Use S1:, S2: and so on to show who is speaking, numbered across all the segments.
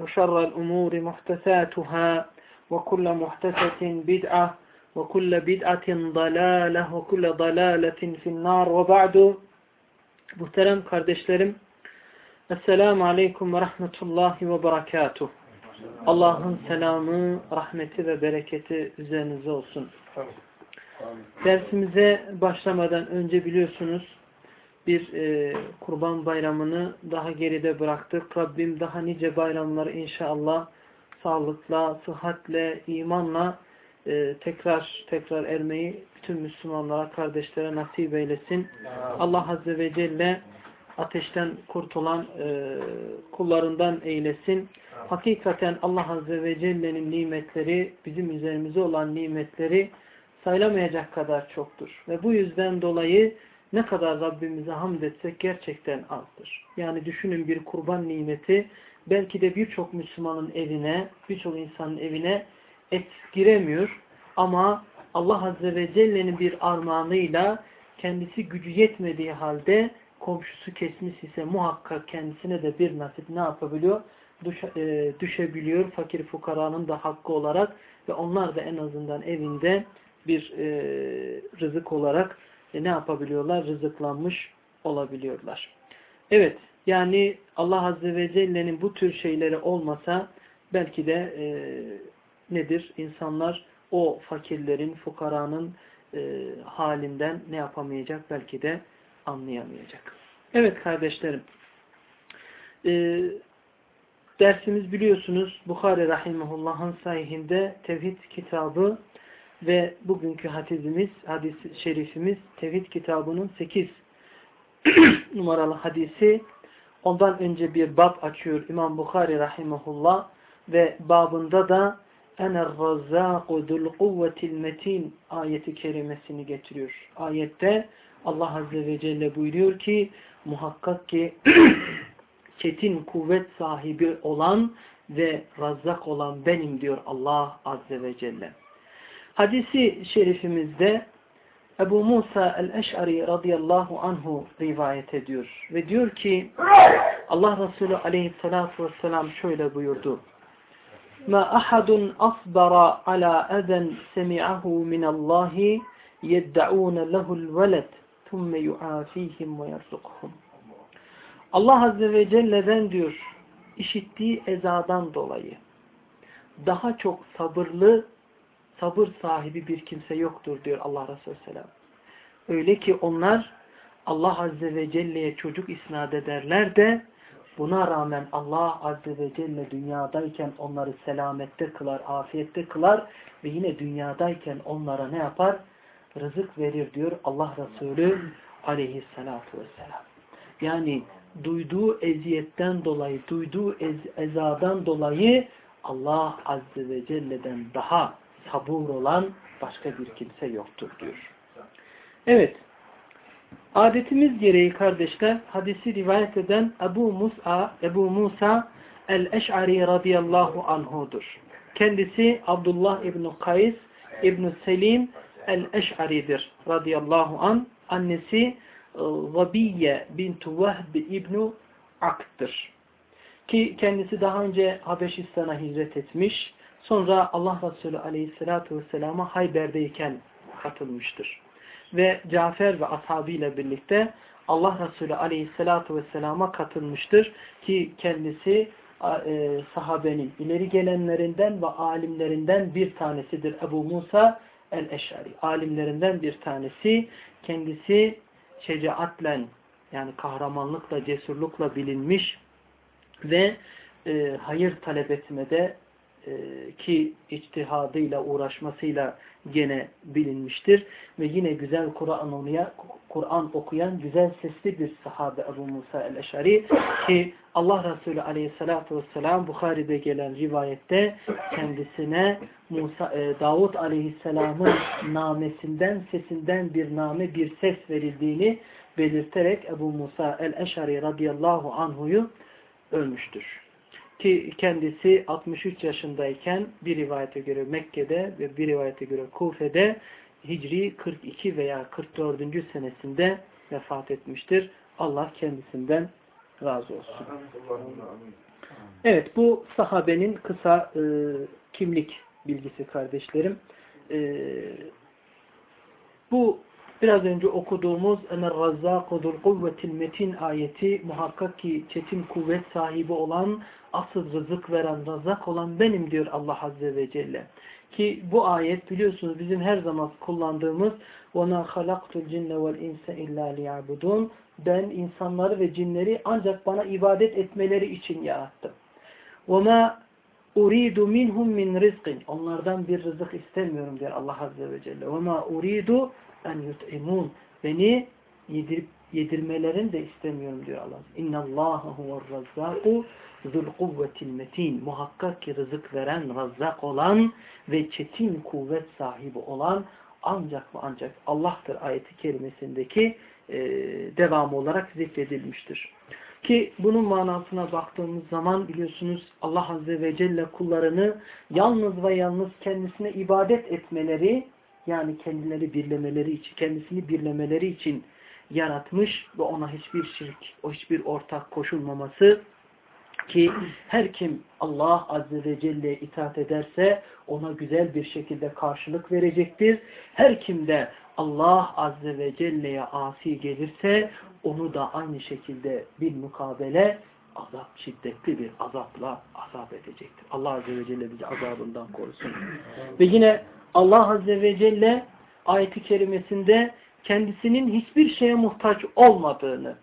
S1: وشر الأمور محدثاتها وكل محدثة بدعة وكل بدعة ضلالة وكل ضلالة في النار وبعد Muhterem kardeşlerim Esselamu Aleyküm ve Rahmetullahi ve Berekatuh Allah'ın selamı, rahmeti ve bereketi üzerinize olsun. Dersimize başlamadan önce biliyorsunuz bir e, kurban bayramını daha geride bıraktık. Rabbim daha nice bayramları inşallah sağlıkla, sıhhatle, imanla e, tekrar tekrar ermeyi bütün Müslümanlara, kardeşlere nasip eylesin. Allah Azze ve Celle ateşten kurtulan e, kullarından eylesin. Hakikaten Allah Azze ve Celle'nin nimetleri, bizim üzerimize olan nimetleri sayılamayacak kadar çoktur. Ve bu yüzden dolayı ne kadar Rabbimize hamd etsek gerçekten azdır. Yani düşünün bir kurban nimeti belki de birçok Müslümanın evine, birçok insanın evine et giremiyor ama Allah Azze ve Celle'nin bir armağanıyla kendisi gücü yetmediği halde komşusu kesmiş ise muhakkak kendisine de bir nasip ne yapabiliyor? Düşe, e, düşebiliyor fakir fukaranın da hakkı olarak ve onlar da en azından evinde bir e, rızık olarak ne yapabiliyorlar? Rızıklanmış olabiliyorlar. Evet yani Allah Azze ve Celle'nin bu tür şeyleri olmasa belki de e, nedir? İnsanlar o fakirlerin, fukaranın e, halinden ne yapamayacak? Belki de anlayamayacak. Evet kardeşlerim. E, dersimiz biliyorsunuz Bukhari Rahimahullah'ın sahihinde Tevhid kitabı ve bugünkü hadisimiz, hadis şerifimiz Tevhid kitabının 8 numaralı hadisi. Ondan önce bir bab açıyor İmam Bukhari Rahimahullah ve babında da ener razzâku dul kuvvetil metin ayeti kerimesini getiriyor. Ayette Allah Azze ve Celle buyuruyor ki muhakkak ki çetin kuvvet sahibi olan ve razzak olan benim diyor Allah Azze ve Celle. Hadisi şerifimizde Ebu Musa el-Eş'ari radıyallahu anhu rivayet ediyor. Ve diyor ki Allah Resulü aleyhissalatu vesselam şöyle buyurdu. Ma ahadun asbara ala eden semi'ahu minallahi yedda'un lehu'l veled thumme yu'afihim ve yerzukuhum. Allah Azze ve Celle'den diyor işittiği ezadan dolayı daha çok sabırlı sabır sahibi bir kimse yoktur diyor Allah Resulü Selam. Öyle ki onlar Allah Azze ve Celle'ye çocuk isnat ederler de buna rağmen Allah Azze ve Celle dünyadayken onları selamette kılar, afiyette kılar ve yine dünyadayken onlara ne yapar? Rızık verir diyor Allah Resulü aleyhissalatu vesselam. Yani duyduğu eziyetten dolayı, duyduğu ez ezadan dolayı Allah Azze ve Celle'den daha sabur olan başka bir kimse yoktur diyor. Evet. Adetimiz gereği kardeşler hadisi rivayet eden Ebu Musa, Ebu Musa el-Eş'ari radıyallahu anhudur. Kendisi Abdullah İbn Kays İbn Selim el-Eş'ari'dir radıyallahu an. Annesi Zabiye e, bintu Vehb İbn Ak'tır. Ki kendisi daha önce Habeşistan'a hicret etmiş. Sonra Allah Resulü aleyhissalatu vesselama Hayber'deyken katılmıştır. Ve Cafer ve ashabıyla birlikte Allah Resulü aleyhissalatu vesselama katılmıştır. Ki kendisi e, sahabenin ileri gelenlerinden ve alimlerinden bir tanesidir. Ebu Musa el-Eşari. Alimlerinden bir tanesi. Kendisi şecaatlen yani kahramanlıkla, cesurlukla bilinmiş ve e, hayır talep etmede ki içtihadıyla, uğraşmasıyla gene bilinmiştir. Ve yine güzel Kur'an Kur'an okuyan güzel sesli bir sahabe Ebu Musa el-Eşari ki Allah Resulü aleyhissalatu vesselam Bukhari'de gelen rivayette kendisine Musa, e, Davut aleyhisselamın namesinden, sesinden bir name, bir ses verildiğini belirterek Ebu Musa el-Eşari radıyallahu anhuyu ölmüştür. Ki kendisi 63 yaşındayken bir rivayete göre Mekke'de ve bir rivayete göre Kufe'de Hicri 42 veya 44. senesinde vefat etmiştir. Allah kendisinden razı olsun. Evet bu sahabenin kısa e, kimlik bilgisi kardeşlerim. E, bu biraz önce okuduğumuz Emer Razzakudul Kuvvetil Metin ayeti muhakkak ki çetin kuvvet sahibi olan asıl rızık veren razak olan benim diyor Allah Azze ve Celle. Ki bu ayet biliyorsunuz bizim her zaman kullandığımız وَنَا خَلَقْتُ الْجِنَّ وَالْاِنْسَ اِلَّا لِيَعْبُدُونَ Ben insanları ve cinleri ancak bana ibadet etmeleri için yarattım. وَمَا اُرِيدُ مِنْهُمْ مِنْ رِزْقٍ Onlardan bir rızık istemiyorum diyor Allah Azze ve Celle. وَمَا اُرِيدُ en yut'imun. Beni yedirip yedirmelerini de istemiyorum diyor Allah. İnna Allaha huver razzaku zul kuvvetil metin. Muhakkak ki rızık veren, razzak olan ve çetin kuvvet sahibi olan ancak ve ancak Allah'tır ayeti kelimesindeki e, devamı olarak zikredilmiştir. Ki bunun manasına baktığımız zaman biliyorsunuz Allah Azze ve Celle kullarını yalnız ve yalnız kendisine ibadet etmeleri yani kendileri birlemeleri için, kendisini birlemeleri için yaratmış ve ona hiçbir şirk, hiçbir ortak koşulmaması ki her kim Allah Azze ve Celle'ye itaat ederse ona güzel bir şekilde karşılık verecektir. Her kim de Allah Azze ve Celle'ye asi gelirse onu da aynı şekilde bir mukabele azap, şiddetli bir azapla azap edecektir. Allah Azze ve Celle bizi azabından korusun. Ve yine Allah Azze ve Celle ayeti kerimesinde kendisinin hiçbir şeye muhtaç olmadığını,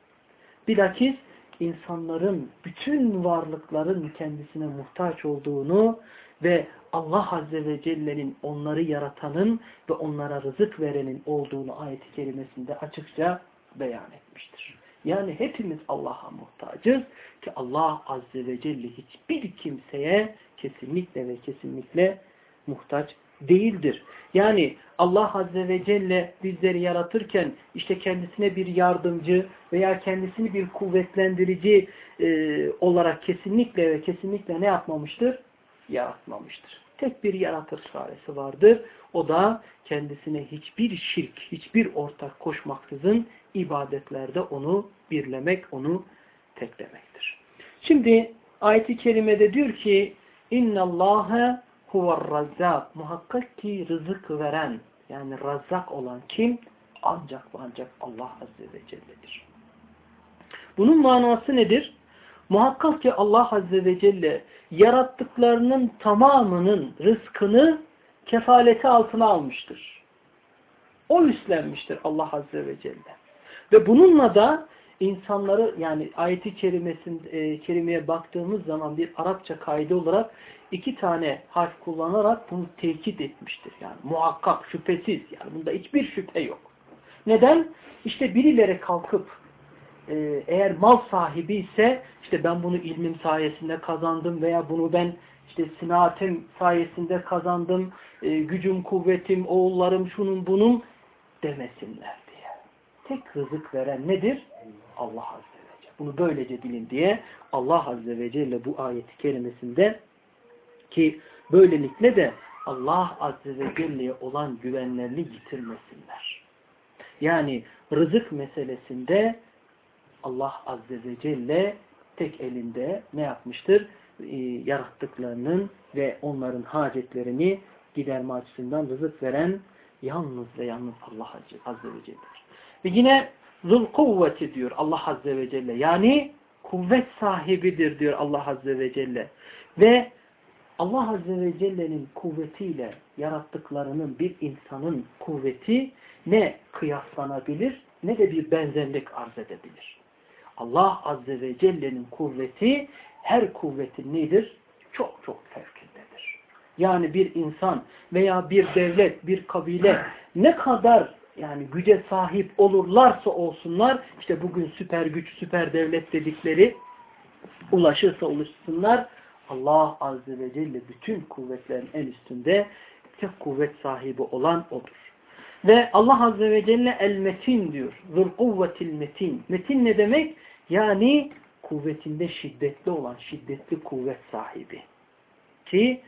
S1: bilakis insanların, bütün varlıkların kendisine muhtaç olduğunu ve Allah Azze ve Celle'nin onları yaratanın ve onlara rızık verenin olduğunu ayet-i kerimesinde açıkça beyan etmiştir. Yani hepimiz Allah'a muhtacız ki Allah Azze ve Celle hiçbir kimseye kesinlikle ve kesinlikle muhtaç değildir. Yani Allah Azze ve Celle bizleri yaratırken işte kendisine bir yardımcı veya kendisini bir kuvvetlendirici e, olarak kesinlikle ve kesinlikle ne yapmamıştır? Yaratmamıştır. Tek bir yaratır çaresi vardır. O da kendisine hiçbir şirk, hiçbir ortak koşmaksızın ibadetlerde onu birlemek, onu teklemektir. Şimdi ayet-i kerimede diyor ki اِنَّ اللّٰهَ huvar razzak. Muhakkak ki rızık veren yani razzak olan kim? Ancak ve ancak Allah Azze ve Celle'dir. Bunun manası nedir? Muhakkak ki Allah Azze ve Celle yarattıklarının tamamının rızkını kefaleti altına almıştır. O üstlenmiştir Allah Azze ve Celle. Ve bununla da insanları yani ayeti kerimesinin e, kerimeye baktığımız zaman bir Arapça kaydı olarak iki tane harf kullanarak bunu tekit etmiştir. Yani muhakkak, şüphesiz. Yani bunda hiçbir şüphe yok. Neden? İşte birileri kalkıp e, eğer mal sahibi ise işte ben bunu ilmim sayesinde kazandım veya bunu ben işte sinaatim sayesinde kazandım, e, gücüm, kuvvetim, oğullarım, şunun bunun demesinler diye. Tek rızık veren nedir? Allah Azze ve Celle. Bunu böylece bilin diye Allah Azze ve Celle bu ayeti kerimesinde ki Böylelikle de Allah Azze ve Celle'ye olan güvenlerini yitirmesinler. Yani rızık meselesinde Allah Azze ve Celle tek elinde ne yapmıştır? E, yarattıklarının ve onların hacetlerini giderme açısından rızık veren yalnız ve yalnız Allah Azze ve Celle'dir. Ve yine zul kuvveti diyor Allah Azze ve Celle. Yani kuvvet sahibidir diyor Allah Azze ve Celle. Ve Allah Azze ve Celle'nin kuvvetiyle yarattıklarının bir insanın kuvveti ne kıyaslanabilir ne de bir benzerlik arz edebilir. Allah Azze ve Celle'nin kuvveti her kuvvetin nedir? Çok çok fevkindedir. Yani bir insan veya bir devlet, bir kabile ne kadar yani güce sahip olurlarsa olsunlar, işte bugün süper güç, süper devlet dedikleri ulaşırsa ulaşsınlar, Allah Azze ve Celle bütün kuvvetlerin en üstünde tek kuvvet sahibi olan O'dur. Ve Allah Azze ve Celle el-metin diyor. Zul kuvvetil metin. Metin ne demek? Yani kuvvetinde şiddetli olan, şiddetli kuvvet sahibi. Ki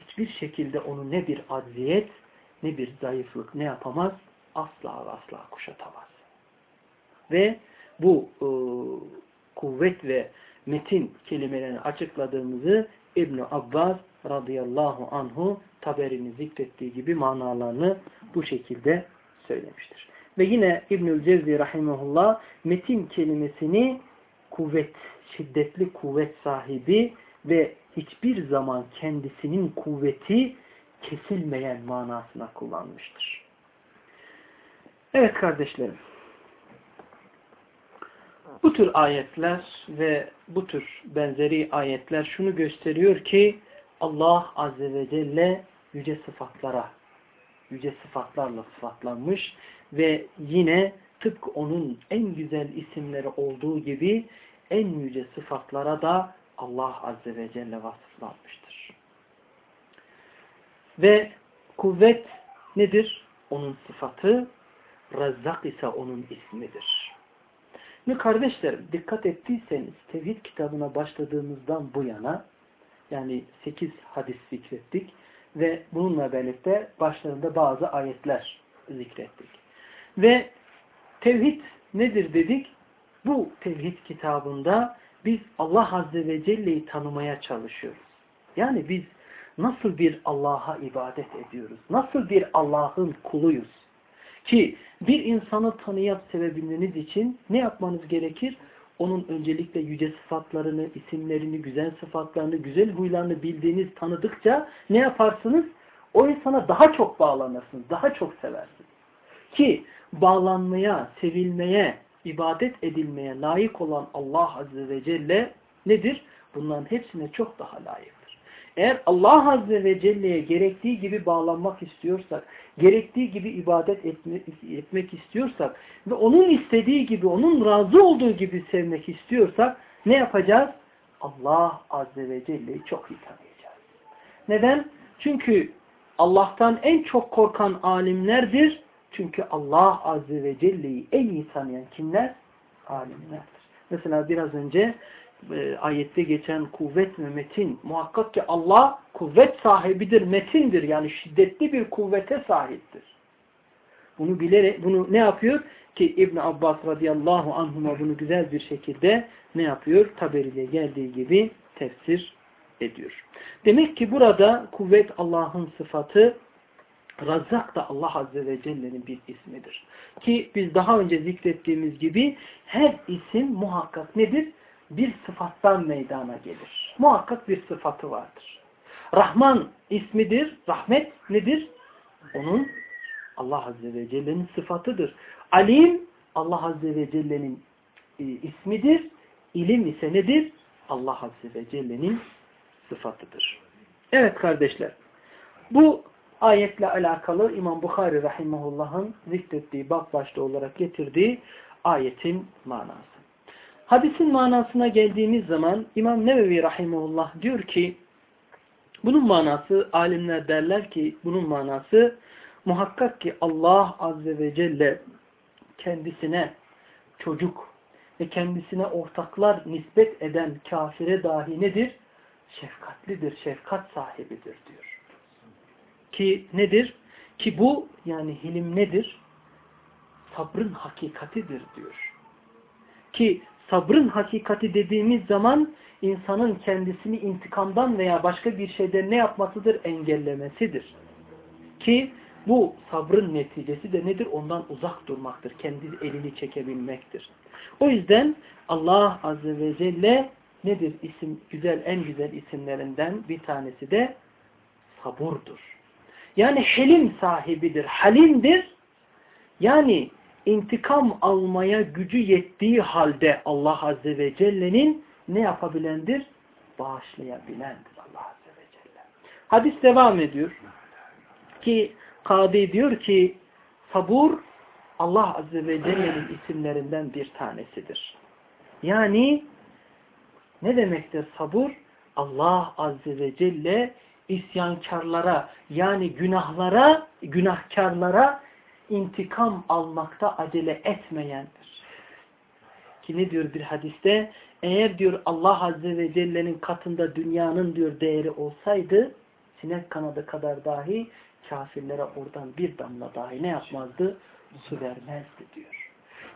S1: hiçbir şekilde onu ne bir acziyet, ne bir zayıflık ne yapamaz? Asla ve asla kuşatamaz. Ve bu e, kuvvet ve metin kelimelerini açıkladığımızı İbn Abbas radıyallahu anhu taberini zikrettiği gibi manalarını bu şekilde söylemiştir. Ve yine İbnül Cevzi rahimahullah metin kelimesini kuvvet, şiddetli kuvvet sahibi ve hiçbir zaman kendisinin kuvveti kesilmeyen manasına kullanmıştır. Evet kardeşlerim. Bu tür ayetler ve bu tür benzeri ayetler şunu gösteriyor ki Allah Azze ve Celle yüce sıfatlara, yüce sıfatlarla sıfatlanmış ve yine tıpkı onun en güzel isimleri olduğu gibi en yüce sıfatlara da Allah Azze ve Celle vasıflanmıştır. Ve kuvvet nedir? Onun sıfatı, Rezzak ise onun ismidir. Ve kardeşlerim dikkat ettiyseniz tevhid kitabına başladığımızdan bu yana yani 8 hadis zikrettik ve bununla birlikte başlarında bazı ayetler zikrettik. Ve tevhid nedir dedik? Bu tevhid kitabında biz Allah Azze ve Celle'yi tanımaya çalışıyoruz. Yani biz nasıl bir Allah'a ibadet ediyoruz? Nasıl bir Allah'ın kuluyuz? Ki bir insanı tanıyıp sevebilmeniz için ne yapmanız gerekir? Onun öncelikle yüce sıfatlarını, isimlerini, güzel sıfatlarını, güzel huylarını bildiğiniz, tanıdıkça ne yaparsınız? O insana daha çok bağlanırsınız, daha çok seversiniz. Ki bağlanmaya, sevilmeye, ibadet edilmeye layık olan Allah Azze ve Celle nedir? Bunların hepsine çok daha layıktır. Eğer Allah Azze ve Celle'ye gerektiği gibi bağlanmak istiyorsak, gerektiği gibi ibadet etme, etmek istiyorsak ve onun istediği gibi, onun razı olduğu gibi sevmek istiyorsak ne yapacağız? Allah Azze ve Celle'yi çok iyi tanıyacağız. Neden? Çünkü Allah'tan en çok korkan alimlerdir. Çünkü Allah Azze ve Celle'yi en iyi tanıyan kimler? Alimlerdir. Mesela biraz önce e, ayette geçen kuvvet ve metin muhakkak ki Allah kuvvet sahibidir, metindir. Yani şiddetli bir kuvvete sahiptir. Bunu bilerek bunu ne yapıyor? Ki İbn Abbas radıyallahu anhuma bunu güzel bir şekilde ne yapıyor? Taberiyle geldiği gibi tefsir ediyor. Demek ki burada kuvvet Allah'ın sıfatı, Razzak da Allah Azze ve Celle'nin bir ismidir. Ki biz daha önce zikrettiğimiz gibi her isim muhakkak nedir? Bir sıfattan meydana gelir. Muhakkak bir sıfatı vardır. Rahman ismidir. Rahmet nedir? Onun Allah Azze ve Celle'nin sıfatıdır. Alim Allah Azze ve Celle'nin e, ismidir. İlim ise nedir? Allah Azze ve Celle'nin sıfatıdır. Evet kardeşler. Bu ayetle alakalı İmam Bukhari Rahimahullah'ın zikrettiği bak başta olarak getirdiği ayetin manası. Hadisin manasına geldiğimiz zaman İmam Nevevi Rahimullah diyor ki bunun manası alimler derler ki bunun manası muhakkak ki Allah Azze ve Celle kendisine çocuk ve kendisine ortaklar nispet eden kafire dahi nedir? şefkatlidir, şefkat sahibidir diyor. Ki nedir? Ki bu yani hilim nedir? Sabrın hakikatidir diyor. Ki sabrın hakikati dediğimiz zaman insanın kendisini intikamdan veya başka bir şeyden ne yapmasıdır? Engellemesidir. Ki bu sabrın neticesi de nedir? Ondan uzak durmaktır. Kendi elini çekebilmektir. O yüzden Allah Azze ve Celle nedir? İsim, güzel, en güzel isimlerinden bir tanesi de saburdur. Yani helim sahibidir, halimdir. Yani intikam almaya gücü yettiği halde Allah Azze ve Celle'nin ne yapabilendir? Bağışlayabilendir Allah Azze ve Celle. Hadis devam ediyor. Ki Kadi diyor ki sabur Allah Azze ve Celle'nin isimlerinden bir tanesidir. Yani ne demektir sabur? Allah Azze ve Celle isyankarlara yani günahlara, günahkarlara intikam almakta acele etmeyendir. Ki ne diyor bir hadiste? Eğer diyor Allah Azze ve Celle'nin katında dünyanın diyor değeri olsaydı sinek kanadı kadar dahi kafirlere oradan bir damla dahi ne yapmazdı? Su vermezdi diyor.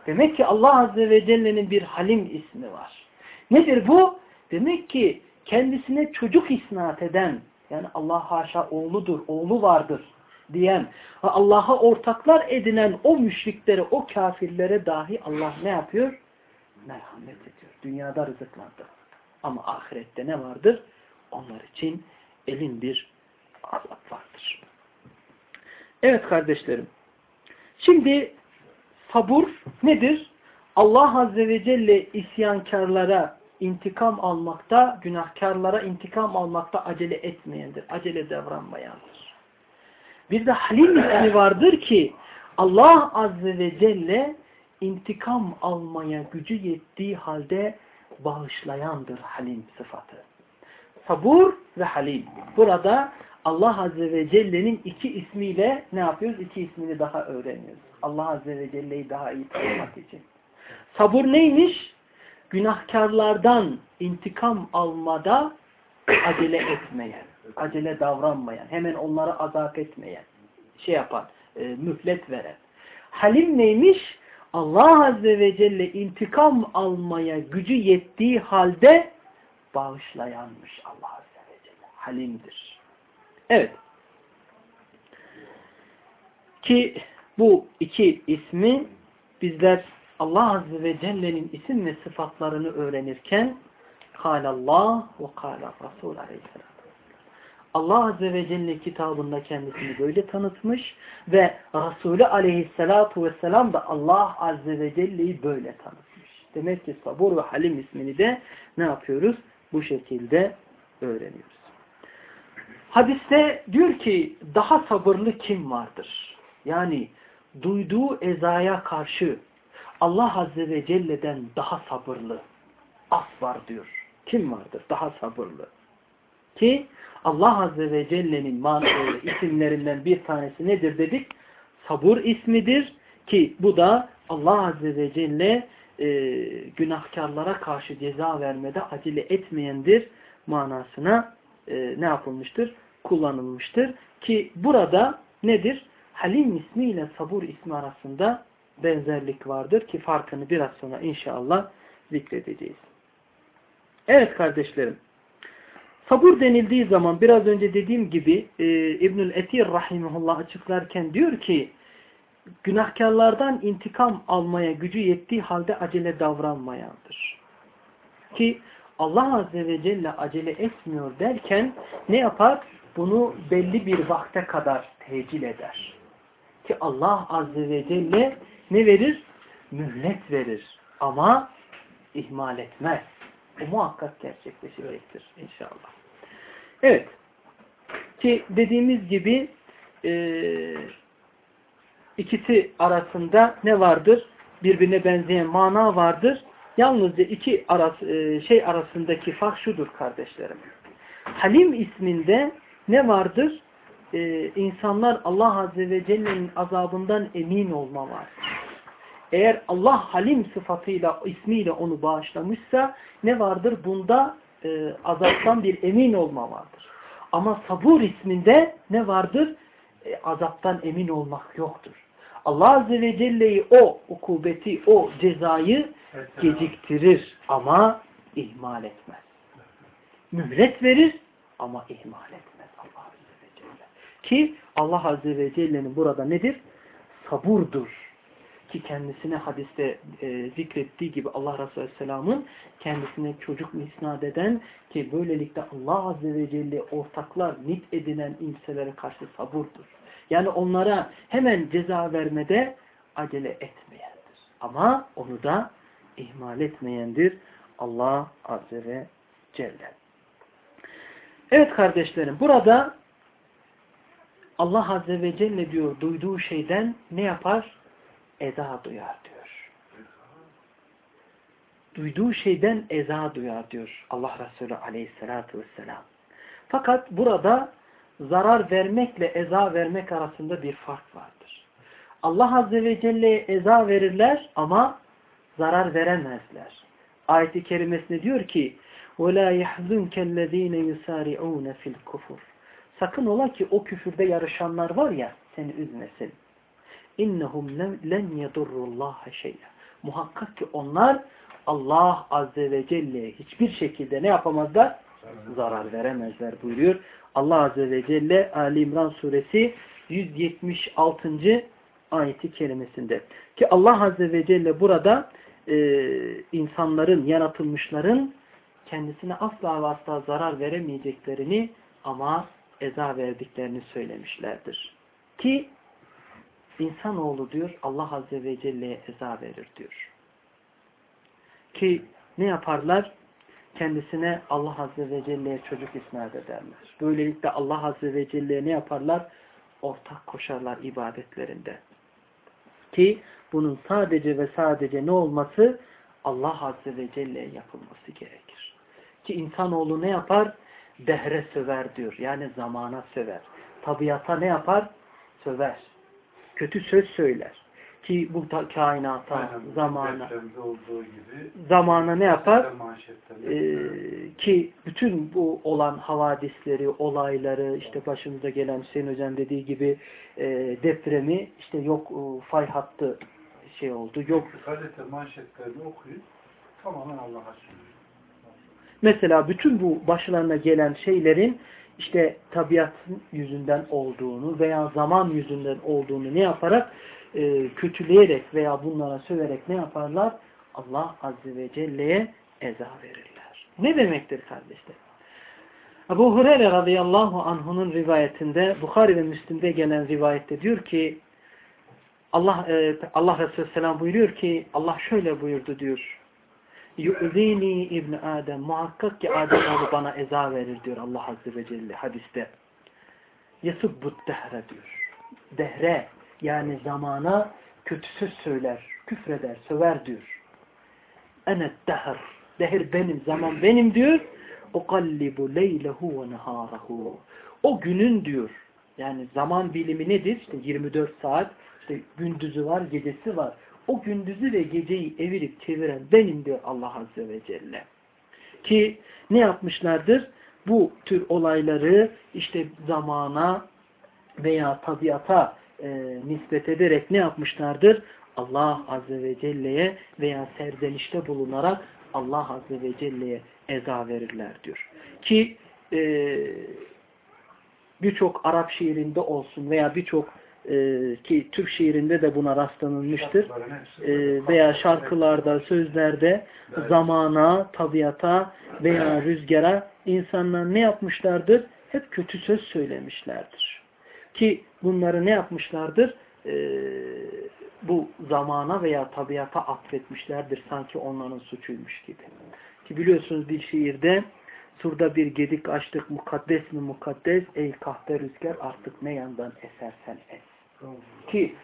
S1: Demek ki Allah Azze ve Celle'nin bir halim ismi var. Nedir bu? Demek ki kendisine çocuk isnat eden, yani Allah haşa oğludur, oğlu vardır diyen, Allah'a ortaklar edinen o müşriklere, o kafirlere dahi Allah ne yapıyor? Merhamet ediyor. Dünyada rızıklandır. Ama ahirette ne vardır? Onlar için elin bir azap vardır. Evet kardeşlerim. Şimdi sabur nedir? Allah Azze ve Celle isyankarlara intikam almakta, günahkarlara intikam almakta acele etmeyendir. Acele davranmayandır. Bir de Halim ismi vardır ki Allah Azze ve Celle intikam almaya gücü yettiği halde bağışlayandır Halim sıfatı. Sabur ve Halim. Burada Allah Azze ve Celle'nin iki ismiyle ne yapıyoruz? İki ismini daha öğreniyoruz. Allah Azze ve Celle'yi daha iyi tanımak için. Sabur neymiş? Günahkarlardan intikam almada acele etmeyen, acele davranmayan, hemen onları azap etmeyen, şey yapan, e, mühlet veren. Halim neymiş? Allah Azze ve Celle intikam almaya gücü yettiği halde bağışlayanmış Allah Azze ve Celle. Halimdir. Evet. Ki bu iki ismi bizler Allah Azze ve Celle'nin isim ve sıfatlarını öğrenirken Kâlallah ve kâla Resul Aleyhisselam. Allah Azze ve Celle kitabında kendisini böyle tanıtmış ve Resulü Aleyhisselatu Vesselam da Allah Azze ve Celle'yi böyle tanıtmış. Demek ki sabur ve halim ismini de ne yapıyoruz? Bu şekilde öğreniyoruz. Hadiste diyor ki daha sabırlı kim vardır? Yani duyduğu ezaya karşı Allah Azze ve Celle'den daha sabırlı as var diyor. Kim vardır? Daha sabırlı. Ki Allah Azze ve Celle'nin manalı isimlerinden bir tanesi nedir dedik? Sabur ismidir ki bu da Allah Azze ve Celle e, günahkarlara karşı ceza vermede acele etmeyendir manasına e, ne yapılmıştır? Kullanılmıştır. Ki burada nedir? Halim ismiyle sabur ismi arasında benzerlik vardır ki farkını biraz sonra inşallah zikredeceğiz. Evet kardeşlerim. Sabur denildiği zaman biraz önce dediğim gibi e, İbnül Etir rahimullah açıklarken diyor ki günahkarlardan intikam almaya gücü yettiği halde acele davranmayandır. Ki Allah Azze ve Celle acele etmiyor derken ne yapar? Bunu belli bir vakte kadar tecil eder. Ki Allah Azze ve Celle ne verir? Mühlet verir. Ama ihmal etmez. Bu muhakkak gerçekleşecektir inşallah. Evet. Ki dediğimiz gibi e, ikisi arasında ne vardır? Birbirine benzeyen mana vardır. Yalnızca iki arası, e, şey arasındaki fark şudur kardeşlerim. Halim isminde ne vardır? Ee, insanlar Allah Azze ve Celle'nin azabından emin olma vardır. Eğer Allah halim sıfatıyla, ismiyle onu bağışlamışsa ne vardır? Bunda e, azaptan bir emin olma vardır. Ama sabur isminde ne vardır? E, azaptan emin olmak yoktur. Allah Azze ve Celle'yi o ukubeti, o cezayı geciktirir ama ihmal etmez. Mühlet verir ama ihmal etmez Allah Azze ve Celle. Ki Allah Azze ve Celle'nin burada nedir? Saburdur. Ki kendisine hadiste e, zikrettiği gibi Allah Resulü Aleyhisselam'ın kendisine çocuk isnat eden ki böylelikle Allah Azze ve Celle ortaklar nit edinen imselere karşı saburdur. Yani onlara hemen ceza vermede acele etmeyendir. Ama onu da ihmal etmeyendir Allah Azze ve Celle. Evet kardeşlerim burada Allah Azze ve Celle diyor duyduğu şeyden ne yapar? Eza duyar diyor. Duyduğu şeyden eza duyar diyor Allah Resulü Aleyhisselatü vesselam. Fakat burada zarar vermekle eza vermek arasında bir fark vardır. Allah Azze ve Celle'ye eza verirler ama zarar veremezler. Ayet-i kerimesinde diyor ki وَلَا يَحْزُنْكَ الَّذ۪ينَ يُسَارِعُونَ فِي الْكُفُرِ Sakın ola ki o küfürde yarışanlar var ya seni üzmesin. İnnehum len yedurrullaha şey'a. Muhakkak ki onlar Allah Azze ve Celle'ye hiçbir şekilde ne yapamazlar? Zarar veremezler buyuruyor. Allah Azze ve Celle Ali İmran suresi 176. ayeti kerimesinde. Ki Allah Azze ve Celle burada e, insanların, yaratılmışların kendisine asla ve asla zarar veremeyeceklerini ama eza verdiklerini söylemişlerdir. Ki insanoğlu diyor Allah Azze ve Celle'ye eza verir diyor. Ki ne yaparlar? Kendisine Allah Azze ve Celle'ye çocuk isnat ederler. Böylelikle Allah Azze ve Celle'ye ne yaparlar? Ortak koşarlar ibadetlerinde. Ki bunun sadece ve sadece ne olması? Allah Azze ve Celle'ye yapılması gerekir. Ki insanoğlu ne yapar? Dehre söver diyor. Yani zamana söver. Tabiata ne yapar? Söver. Kötü söz söyler. Ki bu kainata,
S2: Aynen,
S1: zamana,
S2: olduğu gibi,
S1: zamana ne yapar?
S2: Ee,
S1: ki bütün bu olan havadisleri, olayları, işte başımıza gelen Hüseyin Hocam dediği gibi e, depremi, işte yok e, fay hattı şey oldu, yok.
S2: Gazete manşetlerini okuyup tamamen Allah'a sunuyor.
S1: Mesela bütün bu başlarına gelen şeylerin işte tabiatın yüzünden olduğunu veya zaman yüzünden olduğunu ne yaparak e, kötüleyerek veya bunlara söverek ne yaparlar? Allah Azze ve Celle'ye eza verirler. Ne demektir kardeşler? Ebu Hureyre radıyallahu anh'unun rivayetinde Bukhari ve Müslim'de gelen rivayette diyor ki Allah e, Allah Resulü selam buyuruyor ki Allah şöyle buyurdu diyor. Yu'zini İbn Adem muhakkak ki Adem oğlu bana eza verir diyor Allah Azze ve Celle hadiste. Yasubbut dehre diyor. Dehre yani zamana kötü söz söyler, küfreder, söver diyor. Enet dehr. Dehir benim, zaman benim diyor. Ukallibu leylehu ve neharahu. O günün diyor. Yani zaman bilimi nedir? İşte 24 saat. işte gündüzü var, gecesi var. O gündüzü ve geceyi evirip çeviren benim diyor Allah Azze ve Celle. Ki ne yapmışlardır? Bu tür olayları işte zamana veya tabiata e, nispet ederek ne yapmışlardır? Allah Azze ve Celle'ye veya serzenişte bulunarak Allah Azze ve Celle'ye eza verirler diyor. Ki e, birçok Arap şiirinde olsun veya birçok e, ki Türk şiirinde de buna rastlanılmıştır. E, veya şarkılarda, sözlerde zamana, tabiata veya rüzgara insanlar ne yapmışlardır? Hep kötü söz söylemişlerdir. Ki bunları ne yapmışlardır? E, bu zamana veya tabiata atfetmişlerdir. Sanki onların suçuymuş gibi. Ki biliyorsunuz bir şiirde Surda bir gedik açtık mukaddes mi mukaddes ey kahpe rüzgar artık ne yandan esersen es. Ki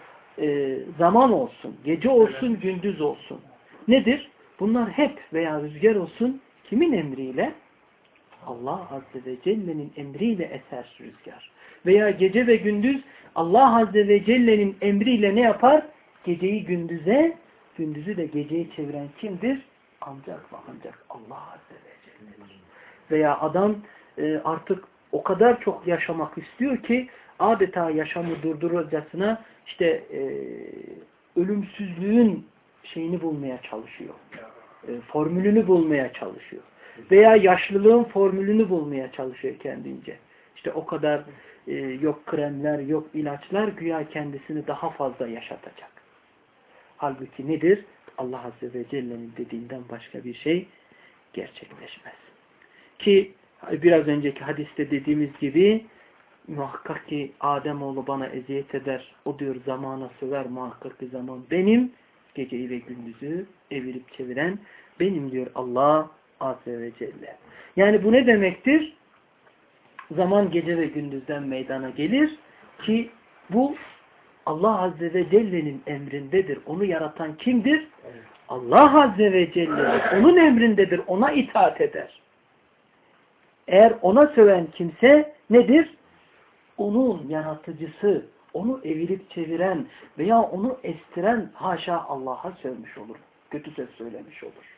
S1: e, zaman olsun, gece olsun, gündüz olsun. Nedir? Bunlar hep veya rüzgar olsun kimin emriyle? Allah Azze ve Celle'nin emriyle eser rüzgar. Veya gece ve gündüz Allah Azze ve Celle'nin emriyle ne yapar? Geceyi gündüze, gündüzü de geceyi çeviren kimdir? Ancak ve ancak Allah Azze ve Celle'dir. veya adam e, artık o kadar çok yaşamak istiyor ki adeta yaşamı durduracasına işte e, ölümsüzlüğün şeyini bulmaya çalışıyor. E, formülünü bulmaya çalışıyor. Veya yaşlılığın formülünü bulmaya çalışıyor kendince. İşte o kadar e, yok kremler, yok ilaçlar güya kendisini daha fazla yaşatacak. Halbuki nedir? Allah Azze ve Celle'nin dediğinden başka bir şey gerçekleşmez. Ki biraz önceki hadiste dediğimiz gibi muhakkak ki Ademoğlu bana eziyet eder. O diyor zamana söver muhakkak ki zaman benim. Geceyi ve gündüzü evirip çeviren benim diyor Allah Azze ve Celle. Yani bu ne demektir? Zaman gece ve gündüzden meydana gelir ki bu Allah Azze ve Celle'nin emrindedir. Onu yaratan kimdir? Allah Azze ve Celle. Onun emrindedir. Ona itaat eder. Eğer ona söven kimse nedir? Onun yaratıcısı, onu evirip çeviren veya onu estiren haşa Allah'a sövmüş olur. Kötü söz söylemiş olur.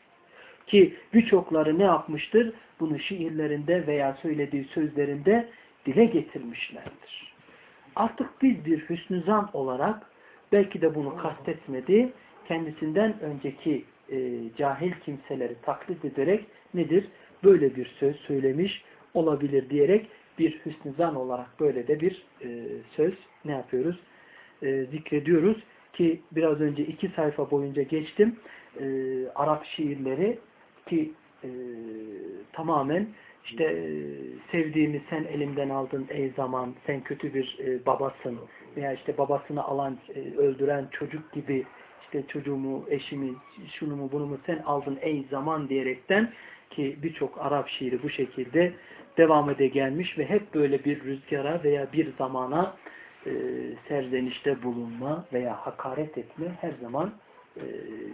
S1: Ki birçokları ne yapmıştır? Bunu şiirlerinde veya söylediği sözlerinde dile getirmişlerdir. Artık biz bir hüsnü zan olarak belki de bunu kastetmedi, kendisinden önceki e, cahil kimseleri taklit ederek nedir? Böyle bir söz söylemiş olabilir diyerek bir hüsnü zan olarak böyle de bir e, söz ne yapıyoruz? E, zikrediyoruz ki biraz önce iki sayfa boyunca geçtim. E, Arap şiirleri ki e, tamamen işte e, sevdiğimi sen elimden aldın ey zaman, sen kötü bir e, babasın veya işte babasını alan, e, öldüren çocuk gibi işte çocuğumu, eşimi, şunu mu bunu mu sen aldın ey zaman diyerekten ki birçok Arap şiiri bu şekilde devam ede gelmiş ve hep böyle bir rüzgara veya bir zamana e, serzenişte bulunma veya hakaret etme her zaman e,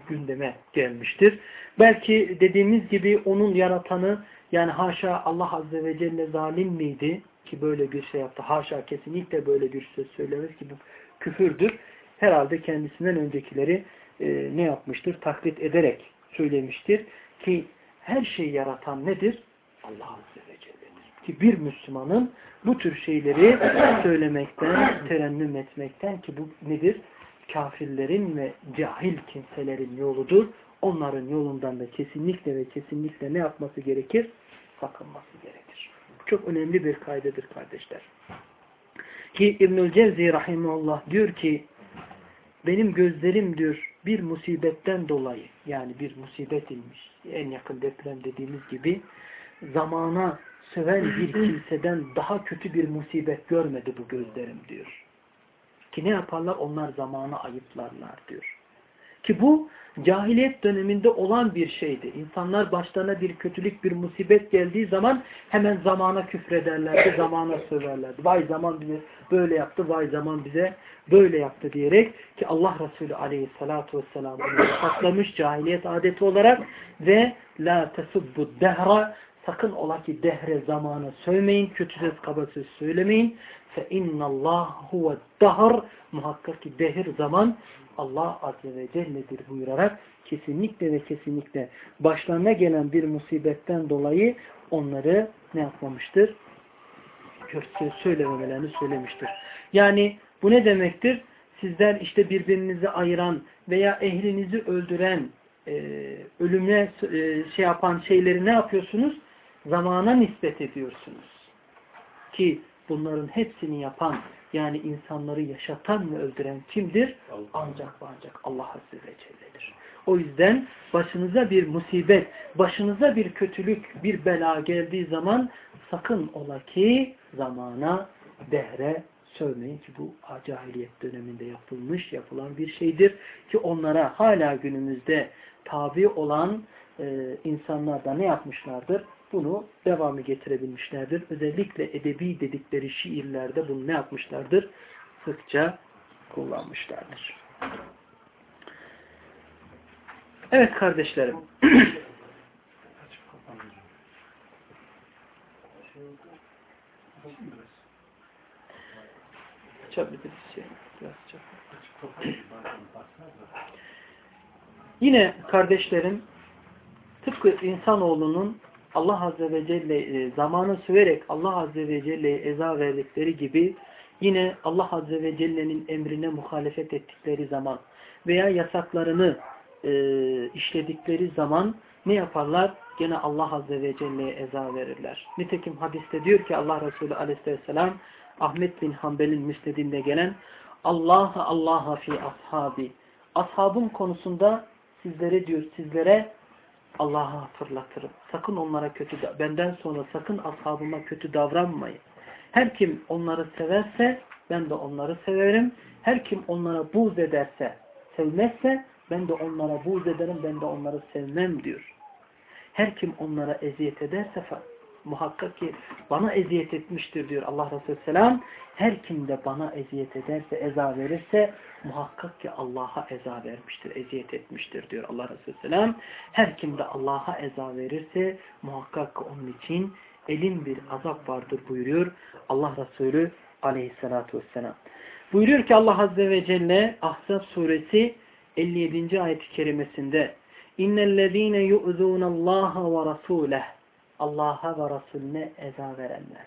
S1: gündeme gelmiştir. Belki dediğimiz gibi onun yaratanı yani haşa Allah Azze ve Celle zalim miydi ki böyle bir şey yaptı. Haşa kesinlikle böyle bir söz söylemez ki bu küfürdür. Herhalde kendisinden öncekileri e, ne yapmıştır? Taklit ederek söylemiştir ki her şeyi yaratan nedir? Allah Azze ve Celle'dir. Ki bir Müslümanın bu tür şeyleri söylemekten, terennüm etmekten ki bu nedir? Kafirlerin ve cahil kimselerin yoludur. Onların yolundan da kesinlikle ve kesinlikle ne yapması gerekir? Sakınması gerekir. Çok önemli bir kaydedir kardeşler. Ki İbnül Cevzi Rahimullah diyor ki benim gözlerim diyor bir musibetten dolayı yani bir musibet inmiş. En yakın deprem dediğimiz gibi zamana söven bir kimseden daha kötü bir musibet görmedi bu gözlerim diyor. Ki ne yaparlar? Onlar zamanı ayıplarlar diyor. Ki bu cahiliyet döneminde olan bir şeydi. İnsanlar başlarına bir kötülük, bir musibet geldiği zaman hemen zamana küfrederlerdi, zamana söverlerdi. Vay zaman bize böyle yaptı, vay zaman bize böyle yaptı diyerek ki Allah Resulü aleyhissalatu vesselam bunu cahiliyet adeti olarak ve la tesubbu dehra sakın ola ki dehre zamana sövmeyin, kötü söz kaba söz söylemeyin. Fe innallah huve dahr muhakkak ki dehir zaman Allah Azze ve Celle'dir buyurarak kesinlikle ve kesinlikle başlarına gelen bir musibetten dolayı onları ne yapmamıştır? Kötü söylememelerini söylemiştir. Yani bu ne demektir? Sizler işte birbirinizi ayıran veya ehlinizi öldüren, e, ölümle e, şey yapan şeyleri ne yapıyorsunuz? Zamana nispet ediyorsunuz. Ki bunların hepsini yapan yani insanları yaşatan ve öldüren kimdir? Ancak ve ancak Allah Azze ve Celle'dir. O yüzden başınıza bir musibet, başınıza bir kötülük, bir bela geldiği zaman sakın ola ki zamana, dehre sövmeyin ki bu cahiliyet döneminde yapılmış, yapılan bir şeydir. Ki onlara hala günümüzde tabi olan e, insanlar da ne yapmışlardır? Bunu devamı getirebilmişlerdir. Özellikle edebi dedikleri şiirlerde bunu ne yapmışlardır? Sıkça kullanmışlardır. Evet kardeşlerim. Açabiliriz şey. Biraz Yine kardeşlerim tıpkı insanoğlunun Allah Azze ve Celle e, zamanı söverek Allah Azze ve Celle'ye eza verdikleri gibi yine Allah Azze ve Celle'nin emrine muhalefet ettikleri zaman veya yasaklarını e, işledikleri zaman ne yaparlar? Gene Allah Azze ve Celle'ye eza verirler. Nitekim hadiste diyor ki Allah Resulü Aleyhisselam Ahmet bin Hanbel'in müsnedinde gelen Allah'a Allah'a fi ashabi ashabım konusunda sizlere diyor sizlere Allah'a hatırlatırım. Sakın onlara kötü benden sonra sakın ashabıma kötü davranmayın. Her kim onları severse ben de onları severim. Her kim onlara buğz ederse, sevmezse ben de onlara buğz ederim, ben de onları sevmem diyor. Her kim onlara eziyet ederse muhakkak ki bana eziyet etmiştir diyor Allah Resulü Selam. Her kim de bana eziyet ederse, eza verirse muhakkak ki Allah'a eza vermiştir, eziyet etmiştir diyor Allah Resulü Selam. Her kim de Allah'a eza verirse muhakkak ki onun için elin bir azap vardır buyuruyor Allah Resulü aleyhissalatu vesselam. Buyuruyor ki Allah Azze ve Celle Ahzab suresi 57. ayet-i kerimesinde İnnellezîne yu'zûnallâhe ve rasûleh Allah'a ve Resulüne eza verenler.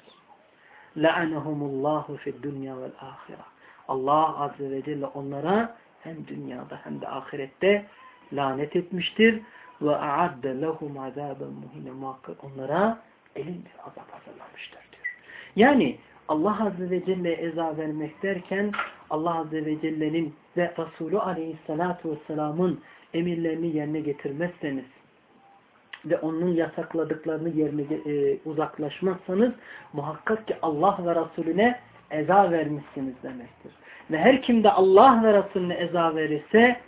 S1: La'anehumullahu fid dünya vel ahire. Allah Azze ve Celle onlara hem dünyada hem de ahirette lanet etmiştir. Ve a'adde lehum azaben muhine muhakkak onlara elin bir azap hazırlamıştır diyor. Yani Allah Azze ve Celle eza vermek derken Allah Azze ve Celle'nin ve Resulü Aleyhisselatü Vesselam'ın emirlerini yerine getirmezseniz ve onun yasakladıklarını yerine e, uzaklaşmazsanız muhakkak ki Allah ve Resulüne eza vermişsiniz demektir. Ve her kimde Allah ve Resulüne eza verirse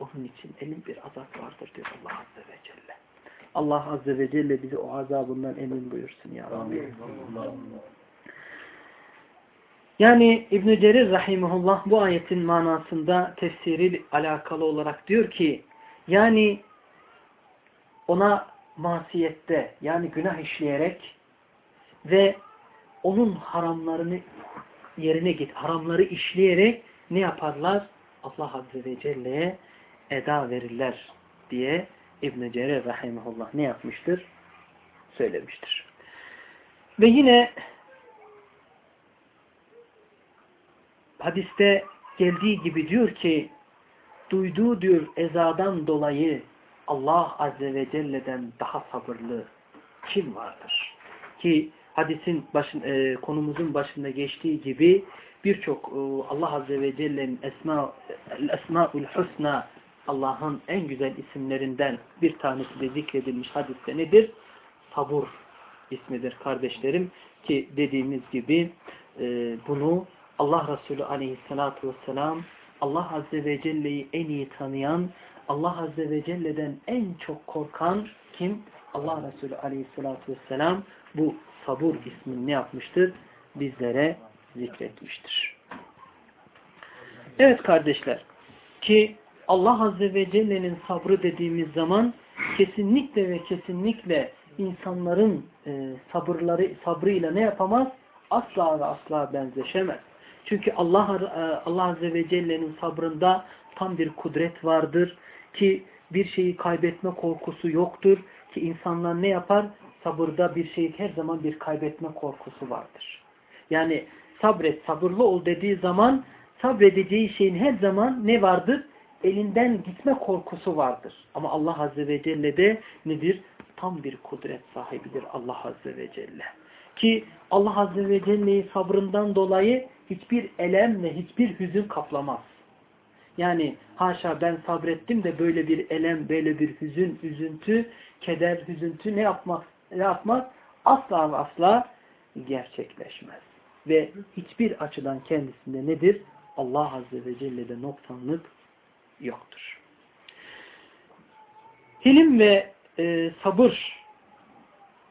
S1: onun için elin bir azap vardır diyor Allah Azze ve Celle. Allah Azze ve Celle bizi o azabından emin buyursun ya Rabbi. Yani İbn-i Cerir Rahimullah bu ayetin manasında tefsiri alakalı olarak diyor ki yani ona masiyette yani günah işleyerek ve onun haramlarını yerine git, haramları işleyerek ne yaparlar? Allah Azze ve Celle'ye eda verirler diye İbn-i Cerir Rahimahullah ne yapmıştır? Söylemiştir. Ve yine hadiste geldiği gibi diyor ki duyduğu diyor ezadan dolayı Allah Azze ve Celle'den daha sabırlı kim vardır? Ki hadisin başın, e, konumuzun başında geçtiği gibi birçok e, Allah Azze ve Celle'nin esma, esmaül husna Allah'ın en güzel isimlerinden bir tanesi de zikredilmiş hadiste nedir? Sabur ismidir kardeşlerim. Ki dediğimiz gibi e, bunu Allah Resulü aleyhissalatu vesselam Allah Azze ve Celle'yi en iyi tanıyan, Allah Azze ve Celle'den en çok korkan kim? Allah Resulü aleyhissalatu vesselam bu sabur ismini ne yapmıştır? Bizlere zikretmiştir. Evet kardeşler ki Allah Azze ve Celle'nin sabrı dediğimiz zaman kesinlikle ve kesinlikle insanların e, sabırları sabrıyla ne yapamaz? Asla ve asla benzeşemez. Çünkü Allah e, Allah Azze ve Celle'nin sabrında tam bir kudret vardır ki bir şeyi kaybetme korkusu yoktur ki insanlar ne yapar? Sabırda bir şey her zaman bir kaybetme korkusu vardır. Yani sabret, sabırlı ol dediği zaman sabredeceği şeyin her zaman ne vardır? Elinden gitme korkusu vardır. Ama Allah Azze ve Celle de nedir? Tam bir kudret sahibidir Allah Azze ve Celle. Ki Allah Azze ve Celle'yi sabrından dolayı hiçbir elem ve hiçbir hüzün kaplamaz. Yani haşa ben sabrettim de böyle bir elem, böyle bir hüzün, üzüntü, keder, hüzüntü ne yapmaz? Ne yapmaz? Asla ve asla gerçekleşmez. Ve hiçbir açıdan kendisinde nedir? Allah Azze ve Celle'de noksanlık yoktur. Hilim ve e, sabır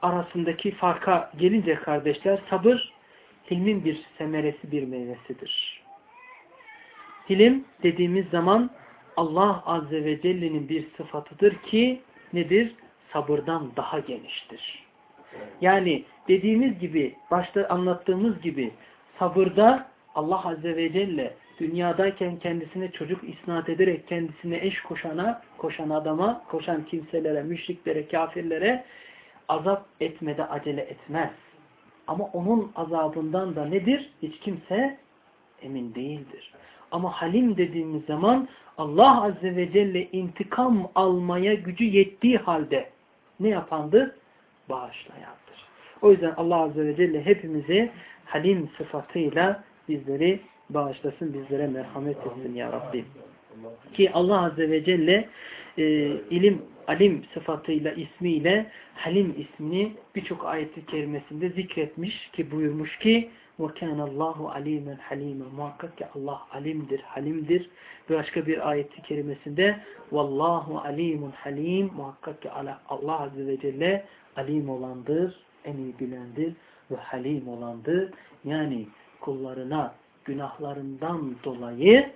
S1: arasındaki farka gelince kardeşler, sabır hilmin bir semeresi, bir meyvesidir. Hilim dediğimiz zaman Allah Azze ve Celle'nin bir sıfatıdır ki nedir? Sabırdan daha geniştir. Yani dediğimiz gibi, başta anlattığımız gibi sabırda Allah Azze ve Celle dünyadayken kendisine çocuk isnat ederek kendisine eş koşana, koşan adama, koşan kimselere, müşriklere, kafirlere azap etmede acele etmez. Ama onun azabından da nedir? Hiç kimse emin değildir. Ama halim dediğimiz zaman Allah Azze ve Celle intikam almaya gücü yettiği halde ne yapandır? Bağışlayandır. O yüzden Allah Azze ve Celle hepimizi halim sıfatıyla bizleri bağışlasın, bizlere merhamet etsin ya Rabbi. Ki Allah Azze ve Celle e, ilim, alim sıfatıyla, ismiyle halim ismini birçok ayeti kerimesinde zikretmiş ki buyurmuş ki وَكَانَ اللّٰهُ عَلِيمًا حَلِيمًا Muhakkak ki Allah alimdir, halimdir. Bir başka bir ayeti kerimesinde وَاللّٰهُ عَلِيمٌ halim Muhakkak ki Allah Azze ve Celle alim olandır, en iyi bilendir ve halim olandır. Yani kullarına günahlarından dolayı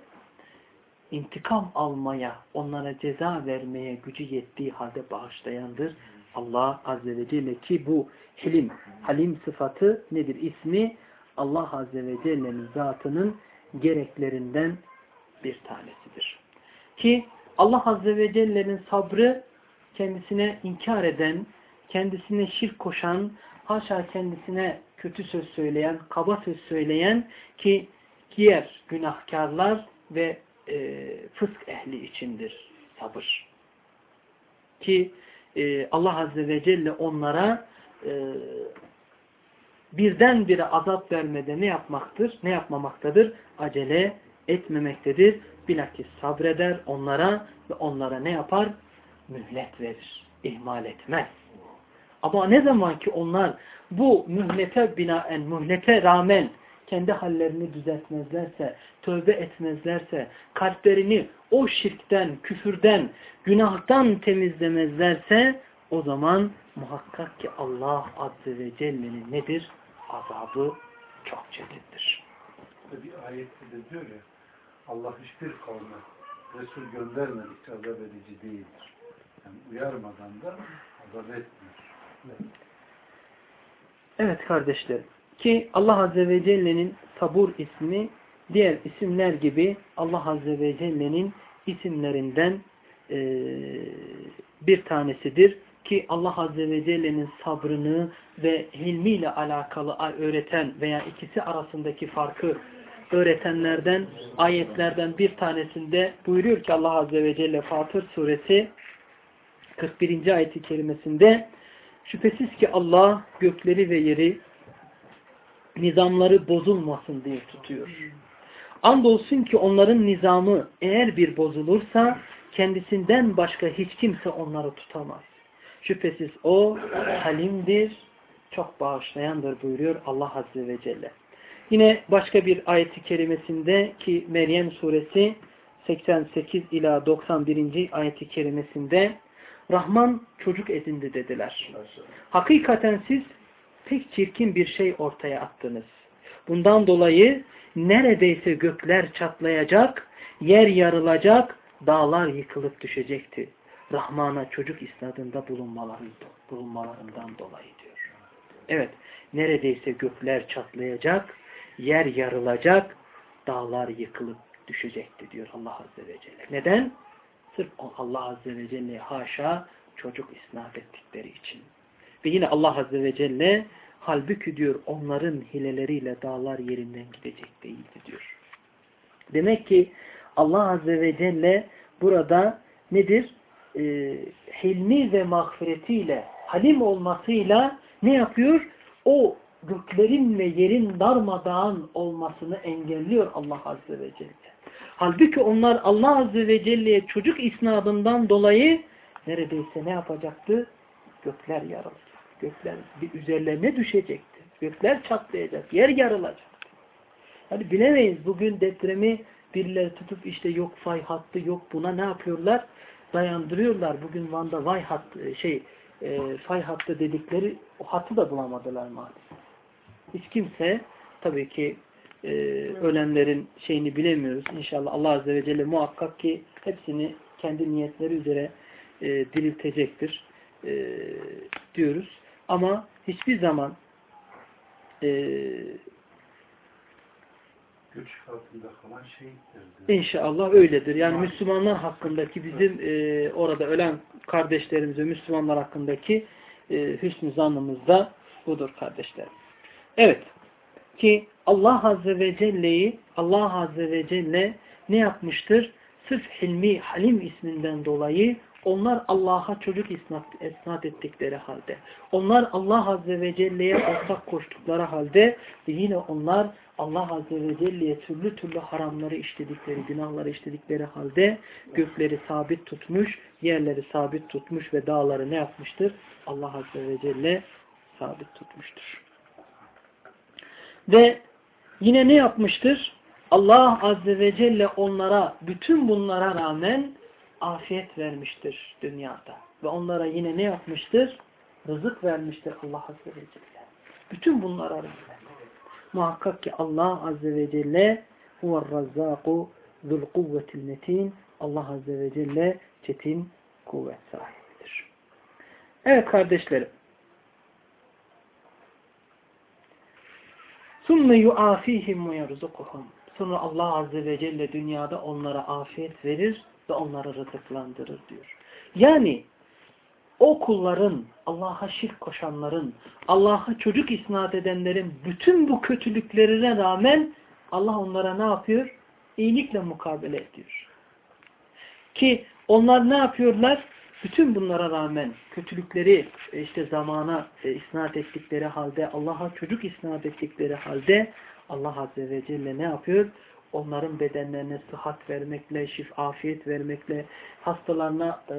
S1: intikam almaya, onlara ceza vermeye gücü yettiği halde bağışlayandır. Allah Azze ve Celle ki bu hilim, halim sıfatı nedir? İsmi Allah Azze ve Celle'nin zatının gereklerinden bir tanesidir. Ki Allah Azze ve Celle'nin sabrı kendisine inkar eden, kendisine şirk koşan, haşa kendisine kötü söz söyleyen, kaba söz söyleyen ki diğer günahkarlar ve e, fısk ehli içindir sabır. Ki e, Allah Azze ve Celle onlara e, birdenbire azap vermede ne yapmaktır? Ne yapmamaktadır? Acele etmemektedir. Bilakis sabreder onlara ve onlara ne yapar? Mühlet verir. İhmal etmez. Ama ne zaman ki onlar bu mühlete binaen, mühlete rağmen kendi hallerini düzeltmezlerse, tövbe etmezlerse, kalplerini o şirkten, küfürden, günahtan temizlemezlerse o zaman muhakkak ki Allah Azze ve Celle'nin nedir? Azabı çok çetindir.
S2: Bir ayette de diyor ya Allah hiçbir kavme Resul göndermedikçe azap edici değildir. Yani uyarmadan da azap etmiyor.
S1: Evet kardeşlerim. Ki Allah Azze ve Celle'nin sabur ismi diğer isimler gibi Allah Azze ve Celle'nin isimlerinden e, bir tanesidir. Ki Allah Azze ve Celle'nin sabrını ve hilmiyle alakalı öğreten veya ikisi arasındaki farkı öğretenlerden, ayetlerden bir tanesinde buyuruyor ki Allah Azze ve Celle Fatır suresi 41. ayeti kerimesinde şüphesiz ki Allah gökleri ve yeri nizamları bozulmasın diye tutuyor. Andolsun ki onların nizamı eğer bir bozulursa kendisinden başka hiç kimse onları tutamaz. Şüphesiz o halimdir, çok bağışlayandır buyuruyor Allah Azze ve Celle. Yine başka bir ayeti kerimesinde ki Meryem suresi 88 ila 91. ayeti kerimesinde Rahman çocuk edindi dediler. Hakikaten siz pek çirkin bir şey ortaya attınız. Bundan dolayı neredeyse gökler çatlayacak, yer yarılacak, dağlar yıkılıp düşecekti. Rahman'a çocuk isnadında bulunmalarından dolayı diyor. Evet, neredeyse gökler çatlayacak, yer yarılacak, dağlar yıkılıp düşecekti diyor Allah Azze ve Celle. Neden? Sırf Allah Azze ve Celle'ye haşa çocuk isnat ettikleri için. Ve yine Allah Azze ve Celle halbuki diyor onların hileleriyle dağlar yerinden gidecek değildi diyor. Demek ki Allah Azze ve Celle burada nedir? Ee, hilmi ve mağfiretiyle, halim olmasıyla ne yapıyor? O göklerin ve yerin darmadağın olmasını engelliyor Allah Azze ve Celle. Halbuki onlar Allah Azze ve Celle'ye çocuk isnadından dolayı neredeyse ne yapacaktı? Gökler yarılacak. Gökler bir üzerlerine düşecekti. Gökler çatlayacak. Yer yarılacak. Hani bilemeyiz bugün depremi birileri tutup işte yok fay hattı yok buna ne yapıyorlar? Dayandırıyorlar. Bugün Van'da vay hattı şey e, fay hattı dedikleri o hattı da bulamadılar maalesef. Hiç kimse tabii ki e, ölenlerin şeyini bilemiyoruz. İnşallah Allah Azze ve Celle muhakkak ki hepsini kendi niyetleri üzere e, diriltecektir e, diyoruz. Ama hiçbir zaman e,
S2: göç altında kalan şehitlerdir.
S1: İnşallah öyledir. Yani Müslümanlar hakkındaki bizim e, orada ölen kardeşlerimiz ve Müslümanlar hakkındaki e, hüsnü zannımız da budur kardeşlerim. Evet. Ki Allah Azze ve Celle'yi Allah Azze ve Celle ne yapmıştır? Sırf Hilmi Halim isminden dolayı onlar Allah'a çocuk isnat, esnat ettikleri halde, onlar Allah Azze ve Celle'ye ortak koştukları halde yine onlar Allah Azze ve Celle'ye türlü türlü haramları işledikleri, günahları işledikleri halde gökleri sabit tutmuş, yerleri sabit tutmuş ve dağları ne yapmıştır? Allah Azze ve Celle sabit tutmuştur. Ve yine ne yapmıştır? Allah Azze ve Celle onlara bütün bunlara rağmen afiyet vermiştir dünyada. Ve onlara yine ne yapmıştır? Rızık vermiştir Allah Azze ve Celle. Bütün bunlar arasında. Muhakkak ki Allah Azze ve Celle huvar razzaku zul kuvvetil metin Allah Azze ve Celle çetin kuvvet sahibidir. Evet kardeşlerim. Sunne yuafihim ve yerzukuhum. Sonra Allah Azze ve Celle dünyada onlara afiyet verir ve onları rızıklandırır diyor. Yani o kulların, Allah'a şirk koşanların, Allah'a çocuk isnat edenlerin bütün bu kötülüklerine rağmen Allah onlara ne yapıyor? İyilikle mukabele ediyor. Ki onlar ne yapıyorlar? Bütün bunlara rağmen kötülükleri e, işte zamana e, isnat ettikleri halde, Allah'a çocuk isnat ettikleri halde Allah Azze ve Celle ne yapıyor? Onların bedenlerine sıhhat vermekle, şif, afiyet vermekle, hastalarına e,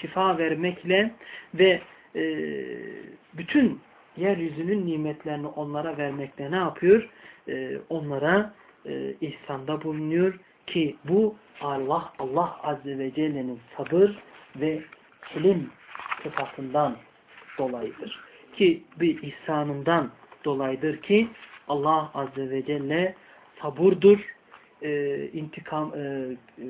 S1: şifa vermekle ve e, bütün yeryüzünün nimetlerini onlara vermekle ne yapıyor? E, onlara e, ihsanda bulunuyor ki bu Allah Allah Azze ve Celle'nin sabır ve kelim sıfatından dolayıdır. Ki bir ihsanından dolayıdır ki Allah Azze ve Celle saburdur, e, intikam e, e,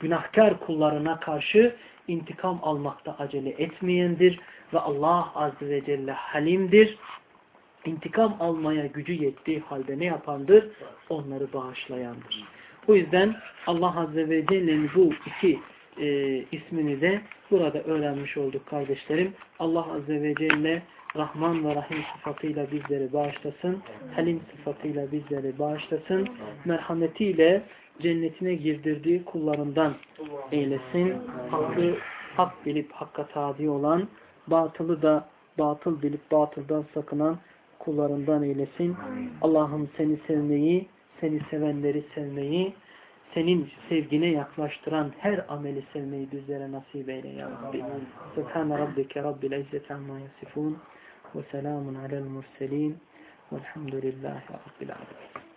S1: günahkar kullarına karşı intikam almakta acele etmeyendir ve Allah Azze ve Celle halimdir. İntikam almaya gücü yettiği halde ne yapandır? Onları bağışlayandır. O yüzden Allah Azze ve Celle'nin bu iki e, ismini de burada öğrenmiş olduk kardeşlerim. Allah Azze ve Celle Rahman ve Rahim sıfatıyla bizleri bağışlasın. Halim sıfatıyla bizleri bağışlasın. Merhametiyle cennetine girdirdiği kullarından eylesin. Hakkı hak bilip hakka tabi olan, batılı da batıl bilip batıldan sakınan kullarından eylesin. Allah'ım seni sevmeyi, seni sevenleri sevmeyi, senin sevgine yaklaştıran her ameli sevmeyi bizlere nasip eyle ya Rabbi. Subhane Rabbike Rabbil İzzeti Amma Yasifun ve selamun alel murselin velhamdülillahi Rabbil Alemin.